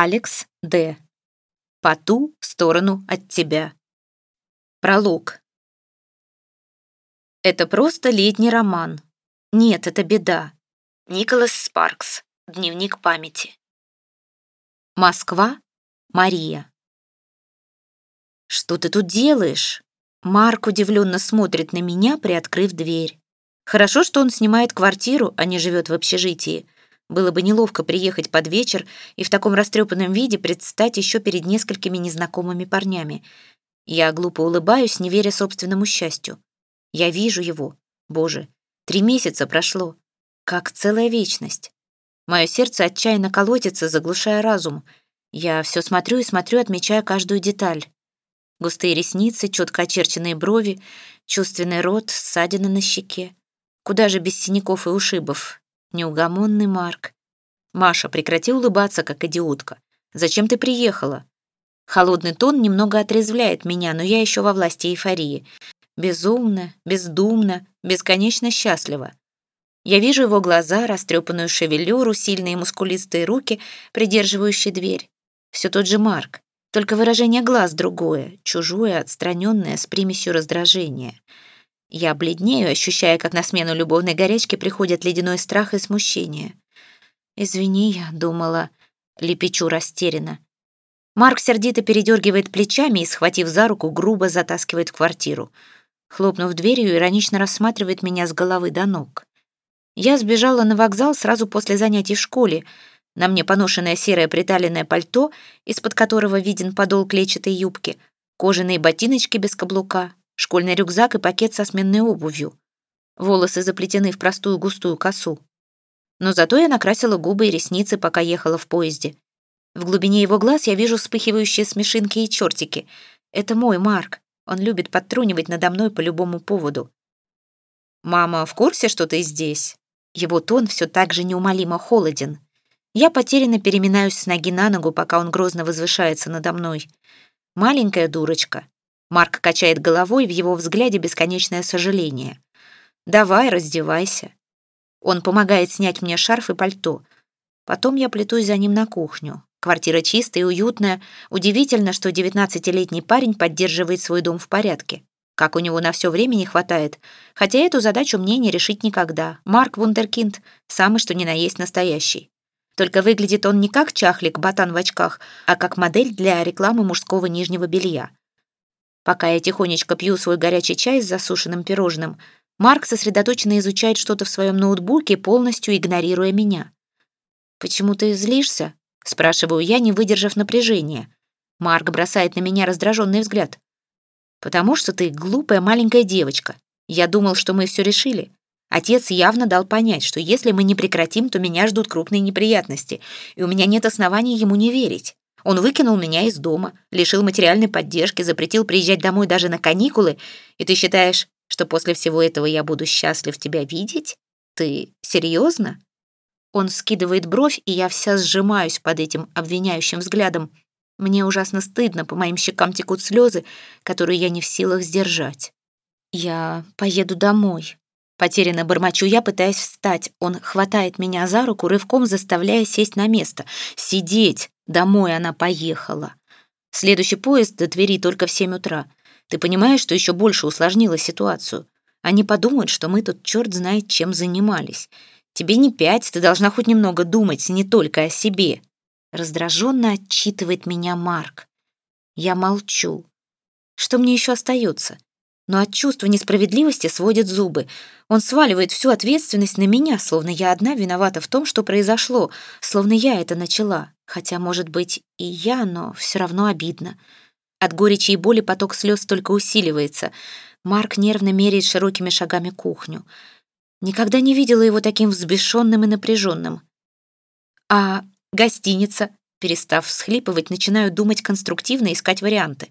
Алекс Д. По ту сторону от тебя. Пролог. Это просто летний роман. Нет, это беда. Николас Спаркс. Дневник памяти. Москва. Мария. «Что ты тут делаешь?» Марк удивленно смотрит на меня, приоткрыв дверь. Хорошо, что он снимает квартиру, а не живет в общежитии. Было бы неловко приехать под вечер и в таком растрепанном виде предстать еще перед несколькими незнакомыми парнями. Я глупо улыбаюсь, не веря собственному счастью. Я вижу его. Боже, три месяца прошло. Как целая вечность. Мое сердце отчаянно колотится, заглушая разум. Я все смотрю и смотрю, отмечая каждую деталь. Густые ресницы, четко очерченные брови, чувственный рот, ссадины на щеке. Куда же без синяков и ушибов? Неугомонный Марк. «Маша, прекрати улыбаться, как идиотка. Зачем ты приехала?» Холодный тон немного отрезвляет меня, но я еще во власти эйфории. Безумно, бездумно, бесконечно счастлива. Я вижу его глаза, растрепанную шевелюру, сильные мускулистые руки, придерживающие дверь. Все тот же Марк, только выражение глаз другое, чужое, отстраненное, с примесью раздражения. Я бледнею, ощущая, как на смену любовной горячке приходят ледяной страх и смущение. «Извини, я думала...» — лепечу растерянно. Марк сердито передергивает плечами и, схватив за руку, грубо затаскивает в квартиру. Хлопнув дверью, иронично рассматривает меня с головы до ног. Я сбежала на вокзал сразу после занятий в школе. На мне поношенное серое приталенное пальто, из-под которого виден подол клетчатой юбки, кожаные ботиночки без каблука, школьный рюкзак и пакет со сменной обувью. Волосы заплетены в простую густую косу. Но зато я накрасила губы и ресницы, пока ехала в поезде. В глубине его глаз я вижу вспыхивающие смешинки и чертики. Это мой Марк. Он любит подтрунивать надо мной по любому поводу. «Мама в курсе, что ты здесь?» Его тон все так же неумолимо холоден. Я потерянно переминаюсь с ноги на ногу, пока он грозно возвышается надо мной. Маленькая дурочка. Марк качает головой, в его взгляде бесконечное сожаление. «Давай, раздевайся». Он помогает снять мне шарф и пальто. Потом я плетусь за ним на кухню. Квартира чистая и уютная. Удивительно, что девятнадцатилетний парень поддерживает свой дом в порядке. Как у него на все время не хватает. Хотя эту задачу мне не решить никогда. Марк Вундеркинд — самый что ни на есть настоящий. Только выглядит он не как чахлик-ботан в очках, а как модель для рекламы мужского нижнего белья. Пока я тихонечко пью свой горячий чай с засушенным пирожным, Марк сосредоточенно изучает что-то в своем ноутбуке, полностью игнорируя меня. «Почему ты злишься?» — спрашиваю я, не выдержав напряжения. Марк бросает на меня раздраженный взгляд. «Потому что ты глупая маленькая девочка. Я думал, что мы все решили. Отец явно дал понять, что если мы не прекратим, то меня ждут крупные неприятности, и у меня нет оснований ему не верить. Он выкинул меня из дома, лишил материальной поддержки, запретил приезжать домой даже на каникулы. И ты считаешь, что после всего этого я буду счастлив тебя видеть? Ты серьезно? Он скидывает бровь, и я вся сжимаюсь под этим обвиняющим взглядом. Мне ужасно стыдно, по моим щекам текут слезы, которые я не в силах сдержать. Я поеду домой. Потерянно бормочу я, пытаясь встать. Он хватает меня за руку, рывком заставляя сесть на место. «Сидеть!» Домой она поехала. Следующий поезд до Твери только в семь утра. Ты понимаешь, что еще больше усложнило ситуацию? Они подумают, что мы тут черт знает чем занимались. Тебе не пять, ты должна хоть немного думать не только о себе. Раздраженно отчитывает меня Марк. Я молчу. Что мне еще остается? Но от чувства несправедливости сводит зубы. Он сваливает всю ответственность на меня, словно я одна виновата в том, что произошло, словно я это начала. Хотя, может быть, и я, но все равно обидно. От горечи и боли поток слез только усиливается. Марк нервно меряет широкими шагами кухню. Никогда не видела его таким взбешенным и напряженным. А гостиница, перестав всхлипывать, начинаю думать конструктивно, искать варианты.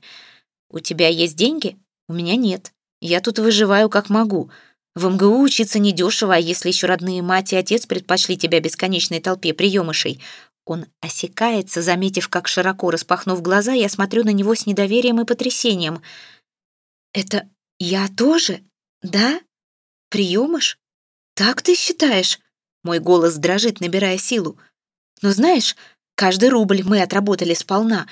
«У тебя есть деньги?» У меня нет. Я тут выживаю как могу. В МГУ учиться недешево, а если еще родные мать и отец предпочли тебя бесконечной толпе приемышей. Он осекается, заметив, как широко распахнув глаза, я смотрю на него с недоверием и потрясением. «Это я тоже? Да? Приемыш? Так ты считаешь?» Мой голос дрожит, набирая силу. «Но знаешь, Каждый рубль мы отработали сполна.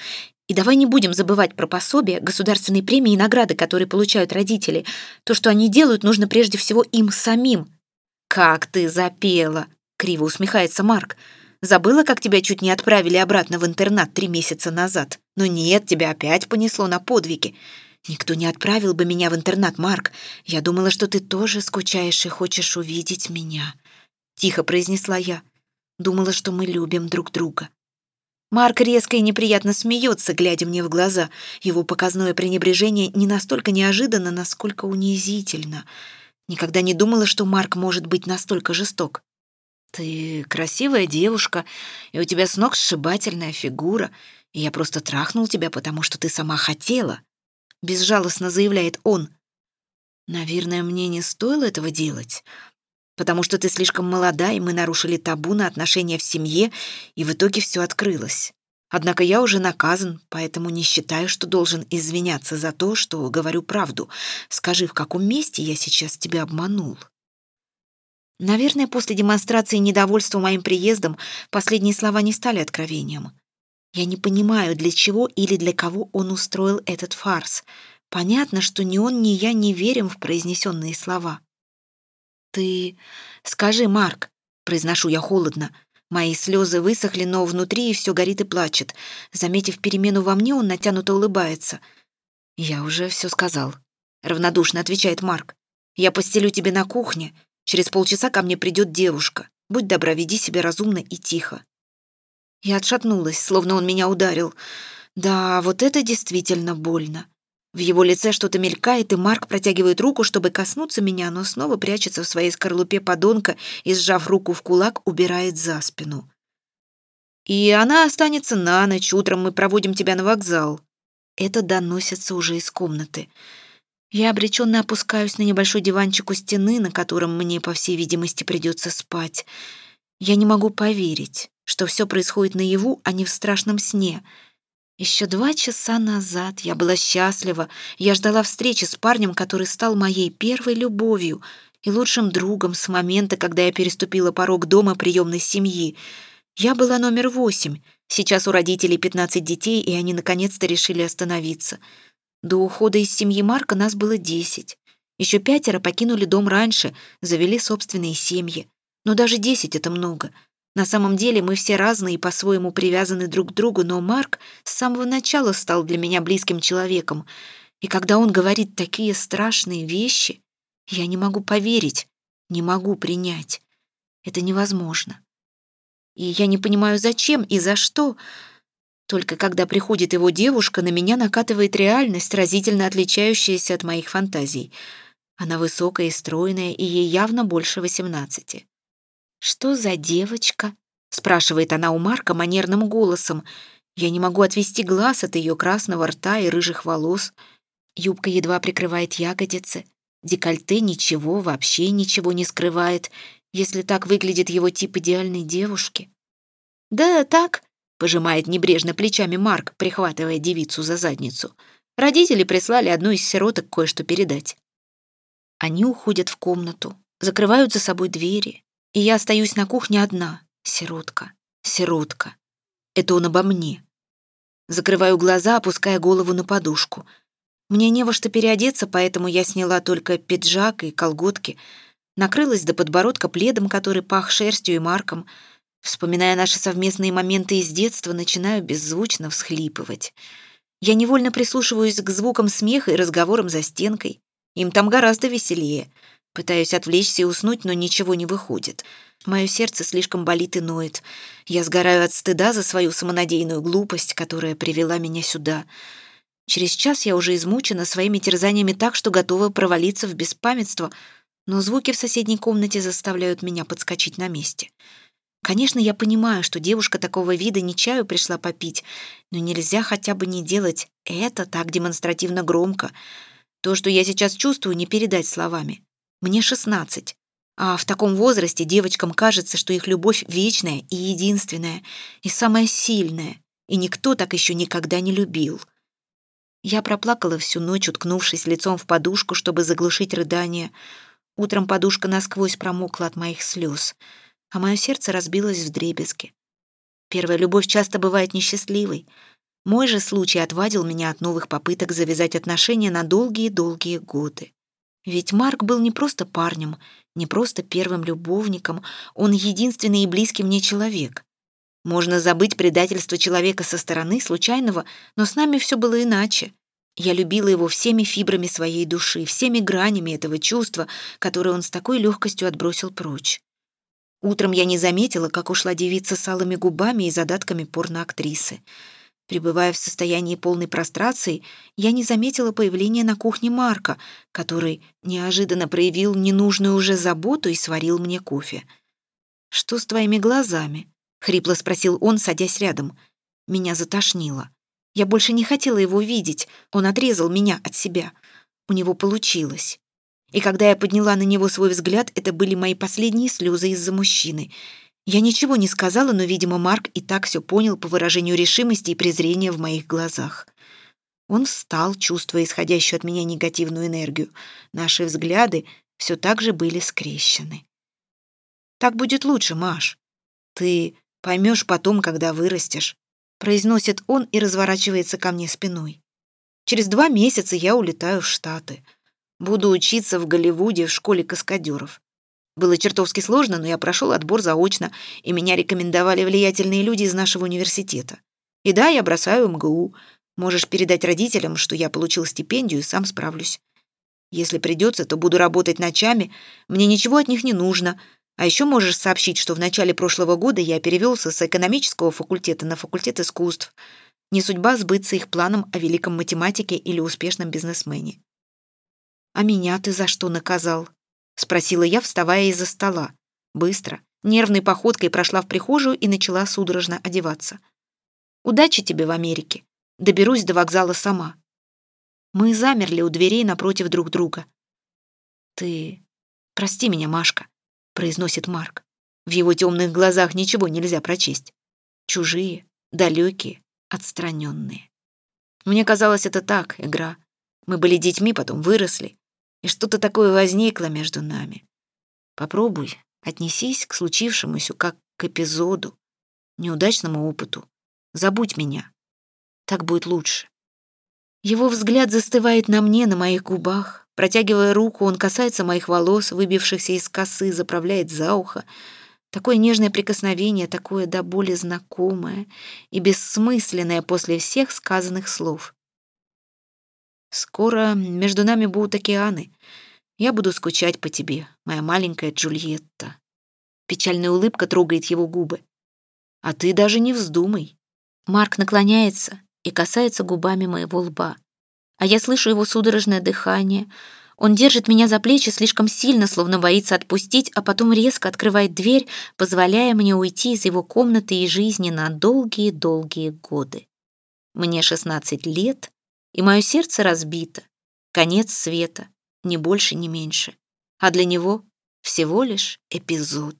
И давай не будем забывать про пособия, государственные премии и награды, которые получают родители. То, что они делают, нужно прежде всего им самим. «Как ты запела!» — криво усмехается Марк. «Забыла, как тебя чуть не отправили обратно в интернат три месяца назад? Но нет, тебя опять понесло на подвиги. Никто не отправил бы меня в интернат, Марк. Я думала, что ты тоже скучаешь и хочешь увидеть меня». Тихо произнесла я. Думала, что мы любим друг друга. Марк резко и неприятно смеется, глядя мне в глаза. Его показное пренебрежение не настолько неожиданно, насколько унизительно. Никогда не думала, что Марк может быть настолько жесток. «Ты красивая девушка, и у тебя с ног сшибательная фигура, и я просто трахнул тебя, потому что ты сама хотела», — безжалостно заявляет он. «Наверное, мне не стоило этого делать потому что ты слишком молода, и мы нарушили табу на отношения в семье, и в итоге все открылось. Однако я уже наказан, поэтому не считаю, что должен извиняться за то, что говорю правду. Скажи, в каком месте я сейчас тебя обманул?» Наверное, после демонстрации недовольства моим приездом последние слова не стали откровением. Я не понимаю, для чего или для кого он устроил этот фарс. Понятно, что ни он, ни я не верим в произнесенные слова. «Ты... Скажи, Марк», — произношу я холодно. Мои слезы высохли, но внутри все горит и плачет. Заметив перемену во мне, он натянуто улыбается. «Я уже все сказал», — равнодушно отвечает Марк. «Я постелю тебе на кухне. Через полчаса ко мне придет девушка. Будь добра, веди себя разумно и тихо». Я отшатнулась, словно он меня ударил. Да, вот это действительно больно. В его лице что-то мелькает, и Марк протягивает руку, чтобы коснуться меня, но снова прячется в своей скорлупе подонка и, сжав руку в кулак, убирает за спину. «И она останется на ночь, утром мы проводим тебя на вокзал». Это доносится уже из комнаты. Я обреченно опускаюсь на небольшой диванчик у стены, на котором мне, по всей видимости, придется спать. Я не могу поверить, что все происходит наяву, а не в страшном сне — еще два часа назад я была счастлива. Я ждала встречи с парнем, который стал моей первой любовью и лучшим другом с момента, когда я переступила порог дома приемной семьи. Я была номер восемь. Сейчас у родителей 15 детей, и они наконец-то решили остановиться. До ухода из семьи Марка нас было десять. Еще пятеро покинули дом раньше, завели собственные семьи. Но даже десять — это много — на самом деле мы все разные и по-своему привязаны друг к другу, но Марк с самого начала стал для меня близким человеком. И когда он говорит такие страшные вещи, я не могу поверить, не могу принять. Это невозможно. И я не понимаю, зачем и за что. Только когда приходит его девушка, на меня накатывает реальность, разительно отличающаяся от моих фантазий. Она высокая и стройная, и ей явно больше восемнадцати. «Что за девочка?» — спрашивает она у Марка манерным голосом. Я не могу отвести глаз от ее красного рта и рыжих волос. Юбка едва прикрывает ягодицы. Декольте ничего, вообще ничего не скрывает, если так выглядит его тип идеальной девушки. «Да, так», — пожимает небрежно плечами Марк, прихватывая девицу за задницу. Родители прислали одну из сироток кое-что передать. Они уходят в комнату, закрывают за собой двери, и я остаюсь на кухне одна. Сиротка, сиротка. Это он обо мне. Закрываю глаза, опуская голову на подушку. Мне не во что переодеться, поэтому я сняла только пиджак и колготки, накрылась до подбородка пледом, который пах шерстью и марком. Вспоминая наши совместные моменты из детства, начинаю беззвучно всхлипывать. Я невольно прислушиваюсь к звукам смеха и разговорам за стенкой. Им там гораздо веселее — Пытаюсь отвлечься и уснуть, но ничего не выходит. Мое сердце слишком болит и ноет. Я сгораю от стыда за свою самонадеянную глупость, которая привела меня сюда. Через час я уже измучена своими терзаниями так, что готова провалиться в беспамятство, но звуки в соседней комнате заставляют меня подскочить на месте. Конечно, я понимаю, что девушка такого вида не чаю пришла попить, но нельзя хотя бы не делать это так демонстративно громко. То, что я сейчас чувствую, не передать словами. Мне 16. А в таком возрасте девочкам кажется, что их любовь вечная и единственная, и самая сильная, и никто так еще никогда не любил. Я проплакала всю ночь, уткнувшись лицом в подушку, чтобы заглушить рыдание. Утром подушка насквозь промокла от моих слез, а мое сердце разбилось в дребезги. Первая любовь часто бывает несчастливой. Мой же случай отвадил меня от новых попыток завязать отношения на долгие-долгие годы. Ведь Марк был не просто парнем, не просто первым любовником, он единственный и близкий мне человек. Можно забыть предательство человека со стороны, случайного, но с нами все было иначе. Я любила его всеми фибрами своей души, всеми гранями этого чувства, которое он с такой легкостью отбросил прочь. Утром я не заметила, как ушла девица с алыми губами и задатками порноактрисы. Пребывая в состоянии полной прострации, я не заметила появления на кухне Марка, который неожиданно проявил ненужную уже заботу и сварил мне кофе. «Что с твоими глазами?» — хрипло спросил он, садясь рядом. Меня затошнило. Я больше не хотела его видеть, он отрезал меня от себя. У него получилось. И когда я подняла на него свой взгляд, это были мои последние слезы из-за мужчины — я ничего не сказала, но, видимо, Марк и так все понял по выражению решимости и презрения в моих глазах. Он встал, чувствуя исходящую от меня негативную энергию. Наши взгляды все так же были скрещены. «Так будет лучше, Маш. Ты поймешь потом, когда вырастешь», — произносит он и разворачивается ко мне спиной. «Через два месяца я улетаю в Штаты. Буду учиться в Голливуде в школе каскадеров. Было чертовски сложно, но я прошел отбор заочно, и меня рекомендовали влиятельные люди из нашего университета. И да, я бросаю МГУ. Можешь передать родителям, что я получил стипендию и сам справлюсь. Если придется, то буду работать ночами, мне ничего от них не нужно. А еще можешь сообщить, что в начале прошлого года я перевелся с экономического факультета на факультет искусств. Не судьба сбыться их планом о великом математике или успешном бизнесмене. А меня ты за что наказал? — спросила я, вставая из-за стола. Быстро, нервной походкой прошла в прихожую и начала судорожно одеваться. «Удачи тебе в Америке. Доберусь до вокзала сама». Мы замерли у дверей напротив друг друга. «Ты... прости меня, Машка», — произносит Марк. В его темных глазах ничего нельзя прочесть. Чужие, далекие, отстраненные. Мне казалось, это так, игра. Мы были детьми, потом выросли и что-то такое возникло между нами. Попробуй, отнесись к случившемуся как к эпизоду, неудачному опыту. Забудь меня. Так будет лучше. Его взгляд застывает на мне, на моих губах. Протягивая руку, он касается моих волос, выбившихся из косы, заправляет за ухо. Такое нежное прикосновение, такое до боли знакомое и бессмысленное после всех сказанных слов. Скоро между нами будут океаны. Я буду скучать по тебе, моя маленькая Джульетта. Печальная улыбка трогает его губы. А ты даже не вздумай. Марк наклоняется и касается губами моего лба. А я слышу его судорожное дыхание. Он держит меня за плечи слишком сильно, словно боится отпустить, а потом резко открывает дверь, позволяя мне уйти из его комнаты и жизни на долгие-долгие годы. Мне 16 лет, и мое сердце разбито. Конец света, ни больше, ни меньше. А для него всего лишь эпизод.